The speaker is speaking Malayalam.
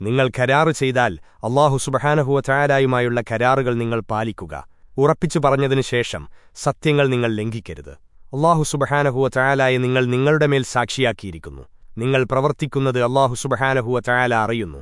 നിങ്ങൾ കരാറ് ചെയ്താൽ അള്ളാഹു സുബഹാനഹുവ ചായാലായുമായുള്ള കരാറുകൾ നിങ്ങൾ പാലിക്കുക. ഉറപ്പിച്ചു പറഞ്ഞതിനു ശേഷം സത്യങ്ങൾ നിങ്ങൾ ലംഘിക്കരുത്. അള്ളാഹു സുബഹാനഹുവ ചായാലായി നിങ്ങൾ നിങ്ങളുടെ മേൽ സാക്ഷിയാക്കിയിരിക്കുന്നു. നിങ്ങൾ പ്രവർത്തിക്കുന്നത് അള്ളാഹു സുബഹാനഹുവ ചായാല അറിയുന്നു.